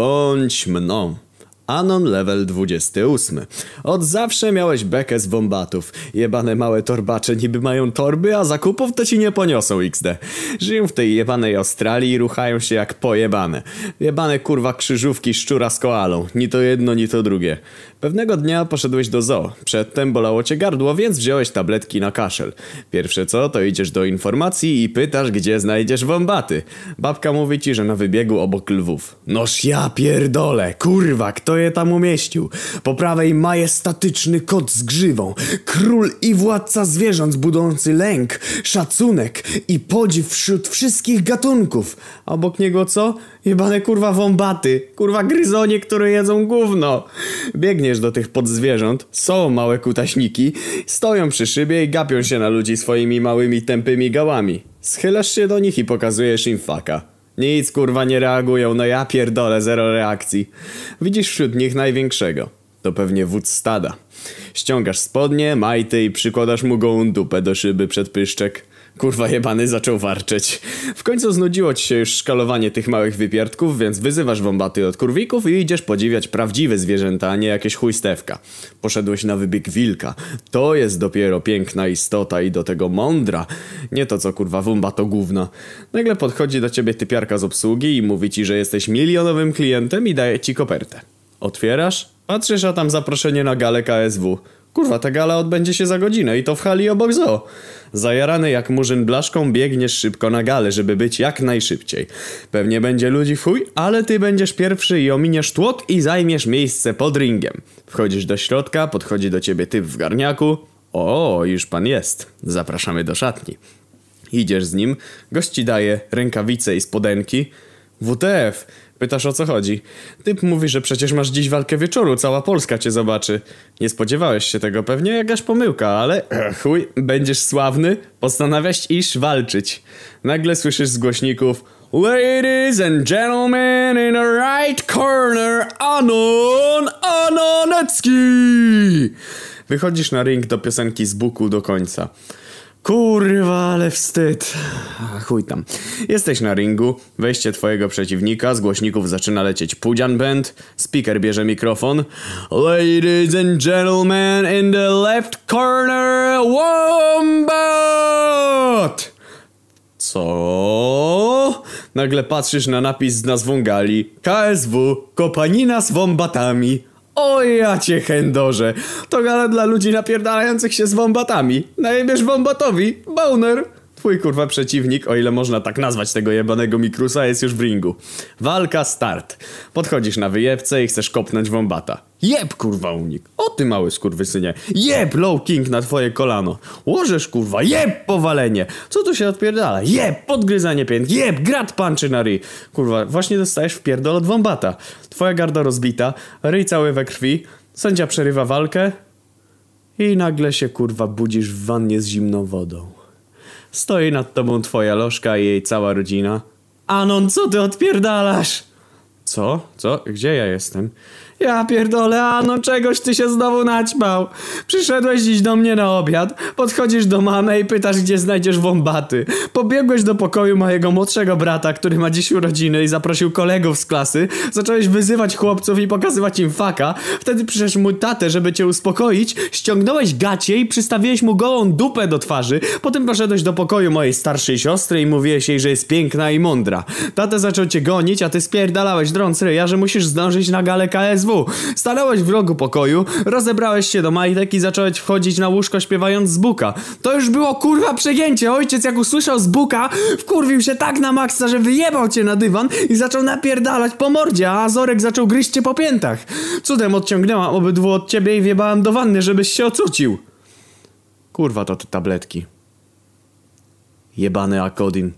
und schmenom. Anon level 28. Od zawsze miałeś bekę z wombatów. Jebane małe torbacze niby mają torby, a zakupów to ci nie poniosą XD. Żyją w tej jebanej Australii i ruchają się jak pojebane. Jebane kurwa krzyżówki szczura z koalą. Ni to jedno, ni to drugie. Pewnego dnia poszedłeś do zoo. Przedtem bolało cię gardło, więc wziąłeś tabletki na kaszel. Pierwsze co, to idziesz do informacji i pytasz, gdzie znajdziesz wombaty. Babka mówi ci, że na wybiegu obok lwów. Noż ja pierdolę, kurwa, kto je tam umieścił? Po prawej majestatyczny kot z grzywą. Król i władca zwierząt budzący lęk, szacunek i podziw wśród wszystkich gatunków. A obok niego co? Jebane kurwa wombaty, kurwa gryzonie, które jedzą gówno. Biegniesz do tych podzwierząt, są małe kutaśniki, stoją przy szybie i gapią się na ludzi swoimi małymi tępymi gałami. Schylasz się do nich i pokazujesz im faka. Nic kurwa nie reagują, no ja pierdolę, zero reakcji. Widzisz wśród nich największego. To pewnie wódz stada. Ściągasz spodnie, majty i przykładasz mu gołą dupę do szyby przed pyszczek. Kurwa jebany zaczął warczeć. W końcu znudziło ci się już szkalowanie tych małych wypierdków, więc wyzywasz wąbaty od kurwików i idziesz podziwiać prawdziwe zwierzęta, a nie jakieś chujstewka. Poszedłeś na wybieg wilka. To jest dopiero piękna istota i do tego mądra. Nie to co kurwa wumba to gówno. Nagle podchodzi do ciebie typiarka z obsługi i mówi ci, że jesteś milionowym klientem i daje ci kopertę. Otwierasz? Patrzysz, a tam zaproszenie na galę KSW. Kurwa, ta gala odbędzie się za godzinę i to w hali obok zoo. Zajarany jak murzyn blaszką biegniesz szybko na galę, żeby być jak najszybciej. Pewnie będzie ludzi chuj, ale ty będziesz pierwszy i ominiesz tłok i zajmiesz miejsce pod ringiem. Wchodzisz do środka, podchodzi do ciebie typ w garniaku. O, już pan jest. Zapraszamy do szatni. Idziesz z nim, gości daje rękawice i spodenki. WTF, pytasz o co chodzi. Typ mówi, że przecież masz dziś walkę wieczoru, cała Polska cię zobaczy. Nie spodziewałeś się tego pewnie, jakaś pomyłka, ale chuj, będziesz sławny, postanawiasz iść walczyć. Nagle słyszysz z głośników Ladies and gentlemen, in the right corner, Anon Anonecki! Wychodzisz na ring do piosenki z buku do końca. Kurwa, ale wstyd. Chuj tam. Jesteś na ringu, wejście twojego przeciwnika, z głośników zaczyna lecieć Pudzian Band, speaker bierze mikrofon. Ladies and gentlemen, in the left corner, Wombat! Co? Nagle patrzysz na napis z nazwą gali. KSW, kopanina z wombatami. O ja cię chędorze. To gala dla ludzi napierdalających się z wombatami. Najebiesz wombatowi. Boner. Twój kurwa przeciwnik, o ile można tak nazwać tego jebanego mikrusa, jest już w ringu. Walka start. Podchodzisz na wyjebce i chcesz kopnąć wombata. Jeb kurwa unik. O ty mały skurwysynie. Jeb low king na twoje kolano. Łożesz kurwa. Jeb powalenie. Co tu się odpierdala? Jeb podgryzanie pięt. Jeb grat punczy na ryj. Kurwa, właśnie dostajesz w pierdol od wombata. Twoja garda rozbita. Ryj cały we krwi. Sędzia przerywa walkę. I nagle się kurwa budzisz w wannie z zimną wodą. Stoi nad tobą twoja lożka i jej cała rodzina. Anon, co ty odpierdalasz? Co? Co? Gdzie ja jestem? Ja pierdolę, Anon, czegoś ty się znowu naćmał. Przyszedłeś dziś do mnie na obiad, podchodzisz do mamy i pytasz, gdzie znajdziesz wombaty. Pobiegłeś do pokoju mojego młodszego brata, który ma dziś urodziny i zaprosił kolegów z klasy. Zacząłeś wyzywać chłopców i pokazywać im faka. Wtedy przyszedł mój tatę, żeby cię uspokoić. Ściągnąłeś gacie i przystawiłeś mu gołą dupę do twarzy. Potem poszedłeś do pokoju mojej starszej siostry i mówiłeś jej, że jest piękna i mądra. Tatę zaczął cię gonić, a ty spierdalałeś ryja, że musisz zdążyć na galę KSW. Stanąłeś w rogu pokoju, rozebrałeś się do majtek i zacząłeś wchodzić na łóżko śpiewając z buka. To już było kurwa przegięcie. Ojciec jak usłyszał z buka, wkurwił się tak na maksa, że wyjebał cię na dywan i zaczął napierdalać po mordzie, a Azorek zaczął gryźć cię po piętach. Cudem odciągnęłam obydwu od ciebie i wjebałem do wanny, żebyś się ocucił. Kurwa to te tabletki. Jebany Akodin.